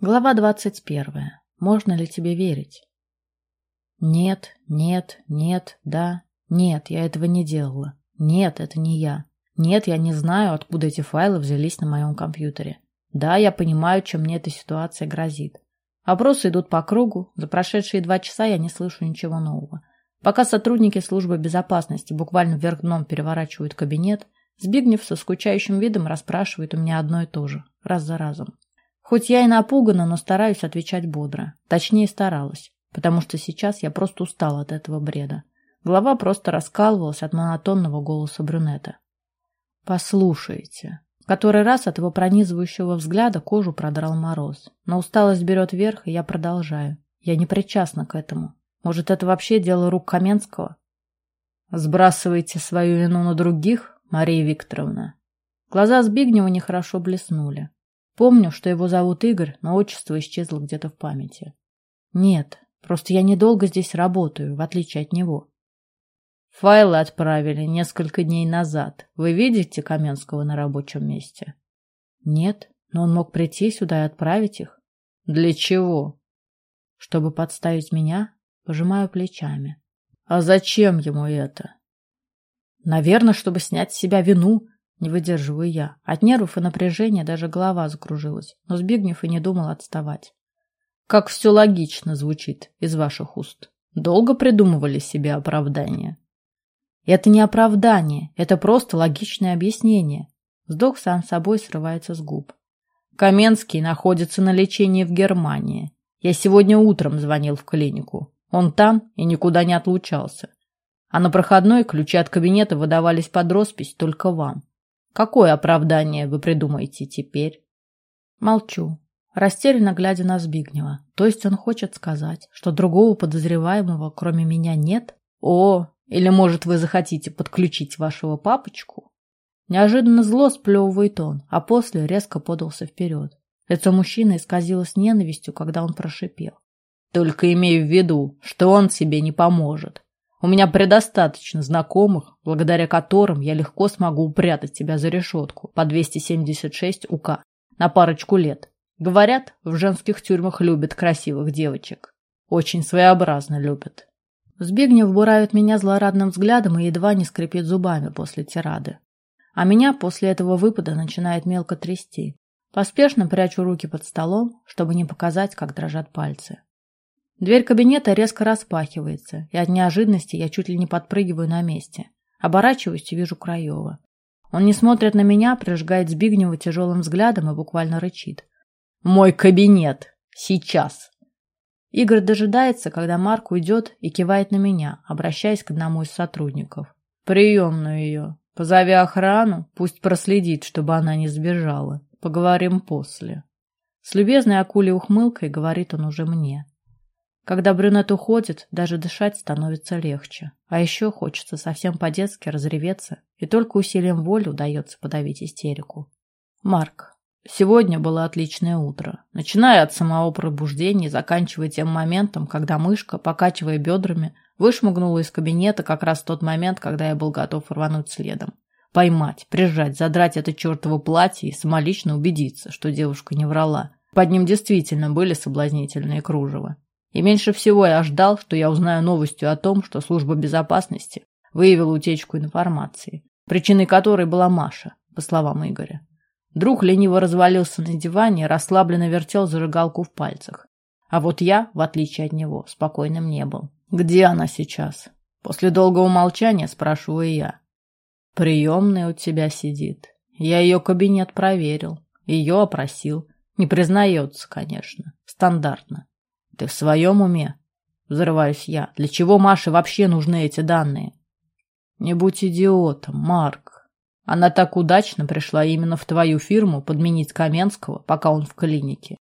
Глава двадцать первая. Можно ли тебе верить? Нет, нет, нет, да. Нет, я этого не делала. Нет, это не я. Нет, я не знаю, откуда эти файлы взялись на моем компьютере. Да, я понимаю, чем мне эта ситуация грозит. Опросы идут по кругу. За прошедшие два часа я не слышу ничего нового. Пока сотрудники службы безопасности буквально вверх дном переворачивают кабинет, Збигнев со скучающим видом расспрашивает у меня одно и то же, раз за разом. Хоть я и напугана, но стараюсь отвечать бодро. Точнее, старалась, потому что сейчас я просто устала от этого бреда. Голова просто раскалывалась от монотонного голоса брюнета. «Послушайте». Который раз от его пронизывающего взгляда кожу продрал мороз. Но усталость берет верх, и я продолжаю. Я не причастна к этому. Может, это вообще дело рук Каменского? Сбрасывайте свою вину на других, Мария Викторовна. Глаза Збигнева нехорошо блеснули. Помню, что его зовут Игорь, но отчество исчезло где-то в памяти. Нет, просто я недолго здесь работаю, в отличие от него. Файлы отправили несколько дней назад. Вы видите Каменского на рабочем месте? Нет, но он мог прийти сюда и отправить их. Для чего? Чтобы подставить меня, пожимаю плечами. А зачем ему это? Наверное, чтобы снять с себя вину, не выдерживаю я. От нервов и напряжения даже голова закружилась, но Збигнев и не думал отставать. Как все логично звучит из ваших уст. Долго придумывали себе оправдание. Это не оправдание, это просто логичное объяснение. Вздох сам собой срывается с губ. Каменский находится на лечении в Германии. Я сегодня утром звонил в клинику. Он там и никуда не отлучался. А на проходной ключи от кабинета выдавались под роспись только вам. Какое оправдание вы придумаете теперь? Молчу, растерянно глядя на Збигнева. То есть он хочет сказать, что другого подозреваемого, кроме меня, нет? О, или, может, вы захотите подключить вашего папочку? Неожиданно зло сплевывает он, а после резко подался вперед. Лицо мужчины исказилось ненавистью, когда он прошипел. Только имею в виду, что он себе не поможет. У меня предостаточно знакомых, благодаря которым я легко смогу упрятать тебя за решетку по 276 УК на парочку лет. Говорят, в женских тюрьмах любят красивых девочек. Очень своеобразно любят. Збигнев буравит меня злорадным взглядом и едва не скрипит зубами после тирады. А меня после этого выпада начинает мелко трясти. Поспешно прячу руки под столом, чтобы не показать, как дрожат пальцы. Дверь кабинета резко распахивается, и от неожиданности я чуть ли не подпрыгиваю на месте. Оборачиваюсь и вижу Краева. Он не смотрит на меня, прижигает Збигнева тяжелым взглядом и буквально рычит. «Мой кабинет! Сейчас!» Игорь дожидается, когда Марк уйдет и кивает на меня, обращаясь к одному из сотрудников. «Приемную ее. Позови охрану, пусть проследит, чтобы она не сбежала. Поговорим после». С любезной акулей ухмылкой говорит он уже мне. Когда брюнет уходит, даже дышать становится легче. А еще хочется совсем по-детски разреветься, и только усилием воли удается подавить истерику. Марк. Сегодня было отличное утро. Начиная от самого пробуждения и заканчивая тем моментом, когда мышка, покачивая бедрами, вышмыгнула из кабинета как раз в тот момент, когда я был готов рвануть следом. Поймать, прижать, задрать это чертово платье и самолично убедиться, что девушка не врала. Под ним действительно были соблазнительные кружева. И меньше всего я ждал, что я узнаю новостью о том, что служба безопасности выявила утечку информации, причиной которой была Маша, по словам Игоря. Друг лениво развалился на диване и расслабленно вертел зажигалку в пальцах. А вот я, в отличие от него, спокойным не был. «Где она сейчас?» После долгого молчания спрашиваю я. «Приемная у тебя сидит. Я ее кабинет проверил, ее опросил. Не признается, конечно. Стандартно. Ты в своем уме? Взрываюсь я. Для чего Маше вообще нужны эти данные? Не будь идиотом, Марк. Она так удачно пришла именно в твою фирму подменить Каменского, пока он в клинике.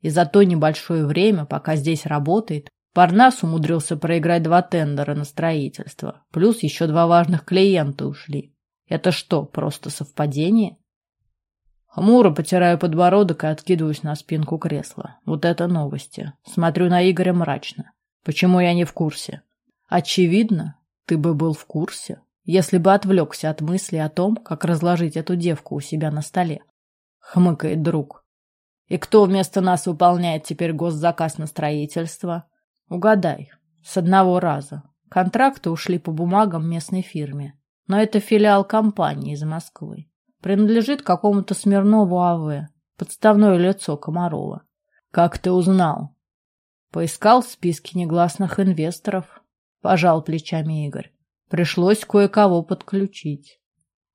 И за то небольшое время, пока здесь работает, Парнас умудрился проиграть два тендера на строительство. Плюс еще два важных клиента ушли. Это что, просто совпадение? Хмуро потираю подбородок и откидываюсь на спинку кресла. Вот это новости. Смотрю на Игоря мрачно. Почему я не в курсе? Очевидно, ты бы был в курсе, если бы отвлекся от мысли о том, как разложить эту девку у себя на столе. Хмыкает друг. И кто вместо нас выполняет теперь госзаказ на строительство? Угадай. С одного раза. Контракты ушли по бумагам местной фирме. Но это филиал компании из Москвы. Принадлежит какому-то Смирнову АВ. Подставное лицо Комарова. Как ты узнал? Поискал в списке негласных инвесторов. Пожал плечами Игорь. Пришлось кое-кого подключить.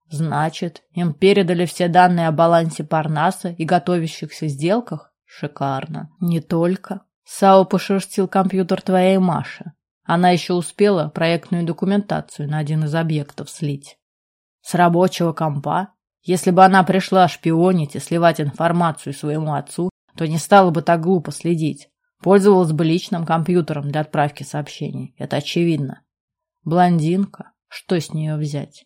Значит, им передали все данные о балансе Парнаса и готовящихся сделках? Шикарно. Не только. Сао пошерстил компьютер твоей Маши. Она еще успела проектную документацию на один из объектов слить. С рабочего компа? Если бы она пришла шпионить и сливать информацию своему отцу, то не стала бы так глупо следить. Пользовалась бы личным компьютером для отправки сообщений. Это очевидно. Блондинка. Что с нее взять?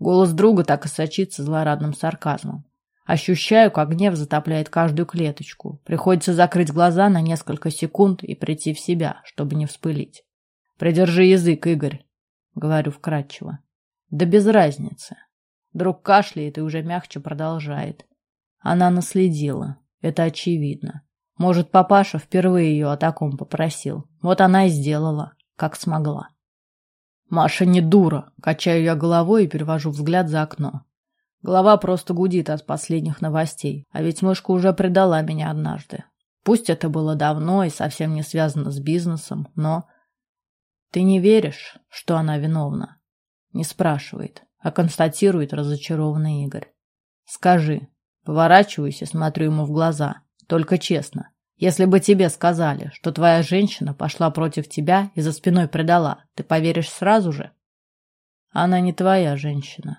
Голос друга так и сочится злорадным сарказмом. Ощущаю, как гнев затопляет каждую клеточку. Приходится закрыть глаза на несколько секунд и прийти в себя, чтобы не вспылить. Придержи язык, Игорь, говорю вкратчиво. Да без разницы. Друг кашляет и уже мягче продолжает. Она наследила, это очевидно. Может, папаша впервые ее о таком попросил. Вот она и сделала, как смогла. Маша не дура, качаю я головой и перевожу взгляд за окно. Голова просто гудит от последних новостей, а ведь мышка уже предала меня однажды. Пусть это было давно и совсем не связано с бизнесом, но ты не веришь, что она виновна? Не спрашивает, а констатирует разочарованный Игорь. Скажи. Поворачиваюсь и смотрю ему в глаза. Только честно. Если бы тебе сказали, что твоя женщина пошла против тебя и за спиной предала, ты поверишь сразу же? Она не твоя женщина.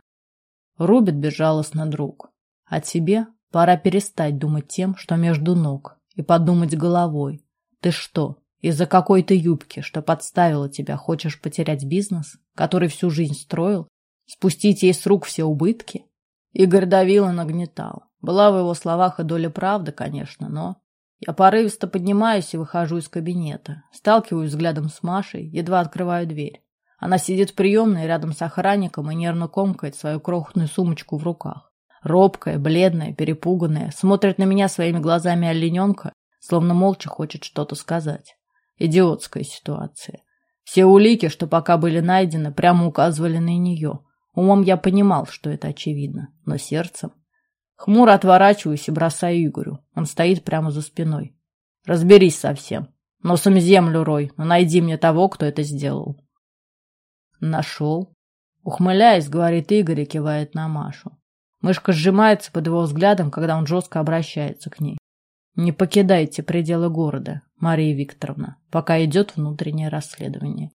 Рубит безжалостно друг. А тебе пора перестать думать тем, что между ног, и подумать головой. Ты что, из-за какой-то юбки, что подставила тебя, хочешь потерять бизнес, который всю жизнь строил? Спустить ей с рук все убытки? Игорь давил и нагнетал. Была в его словах и доля правды, конечно, но... Я порывисто поднимаюсь и выхожу из кабинета. Сталкиваюсь взглядом с Машей, едва открываю дверь. Она сидит в приемной рядом с охранником и нервно комкает свою крохотную сумочку в руках. Робкая, бледная, перепуганная, смотрит на меня своими глазами олененка, словно молча хочет что-то сказать. Идиотская ситуация. Все улики, что пока были найдены, прямо указывали на нее. Умом я понимал, что это очевидно, но сердцем... Хмуро отворачиваюсь и бросаю Игорю. Он стоит прямо за спиной. Разберись со всем. Носом землю рой, но найди мне того, кто это сделал. Нашел. Ухмыляясь, говорит Игорь и кивает на Машу. Мышка сжимается под его взглядом, когда он жестко обращается к ней. Не покидайте пределы города, Мария Викторовна, пока идет внутреннее расследование.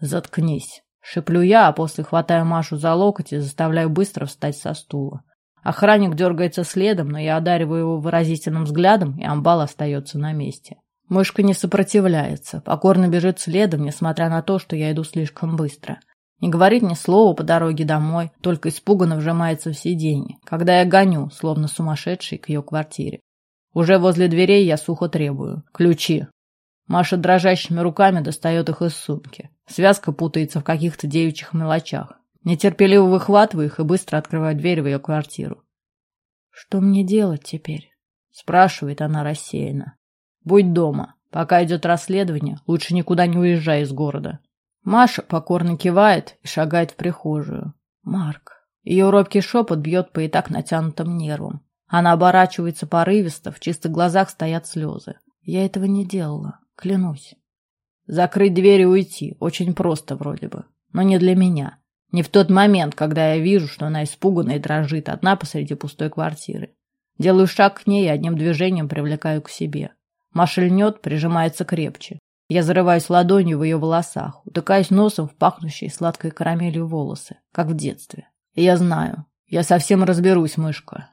Заткнись. Шиплю я, а после хватаю Машу за локоть и заставляю быстро встать со стула. Охранник дергается следом, но я одариваю его выразительным взглядом, и амбал остается на месте. Мышка не сопротивляется, покорно бежит следом, несмотря на то, что я иду слишком быстро. Не говорит ни слова по дороге домой, только испуганно вжимается в сиденье, когда я гоню, словно сумасшедший, к ее квартире. Уже возле дверей я сухо требую. Ключи. Маша дрожащими руками достает их из сумки. Связка путается в каких-то девичьих мелочах. Нетерпеливо выхватываю их и быстро открываю дверь в ее квартиру. «Что мне делать теперь?» Спрашивает она рассеянно. «Будь дома. Пока идет расследование, лучше никуда не уезжай из города». Маша покорно кивает и шагает в прихожую. «Марк». Ее робкий шепот бьет по и так натянутым нервам. Она оборачивается порывисто, в чистых глазах стоят слезы. Я этого не делала, клянусь. Закрыть дверь и уйти. Очень просто вроде бы. Но не для меня. Не в тот момент, когда я вижу, что она испугана и дрожит одна посреди пустой квартиры. Делаю шаг к ней и одним движением привлекаю к себе. Маша льнет, прижимается крепче. Я зарываюсь ладонью в ее волосах, утыкаюсь носом в пахнущие сладкой карамелью волосы, как в детстве. И я знаю, я совсем разберусь, мышка.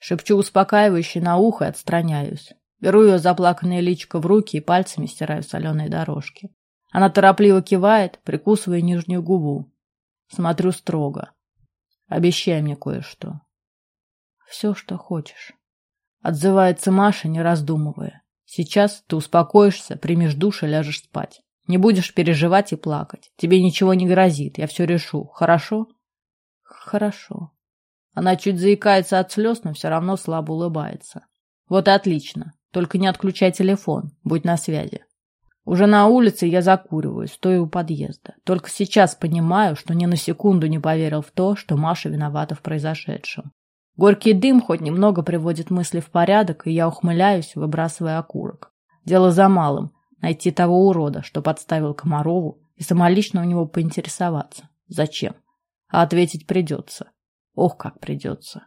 Шепчу успокаивающе на ухо и отстраняюсь. Беру ее заплаканное личико в руки и пальцами стираю соленые дорожки. Она торопливо кивает, прикусывая нижнюю губу. Смотрю строго. Обещай мне кое-что. Все, что хочешь. Отзывается Маша, не раздумывая. Сейчас ты успокоишься, примешь душ и ляжешь спать. Не будешь переживать и плакать. Тебе ничего не грозит, я все решу. Хорошо? Хорошо. Она чуть заикается от слез, но все равно слабо улыбается. Вот и отлично. Только не отключай телефон, будь на связи. Уже на улице я закуриваю, стою у подъезда. Только сейчас понимаю, что ни на секунду не поверил в то, что Маша виновата в произошедшем. Горький дым хоть немного приводит мысли в порядок, и я ухмыляюсь, выбрасывая окурок. Дело за малым – найти того урода, что подставил Комарову, и самолично у него поинтересоваться. Зачем? А ответить придется. Ох, как придется.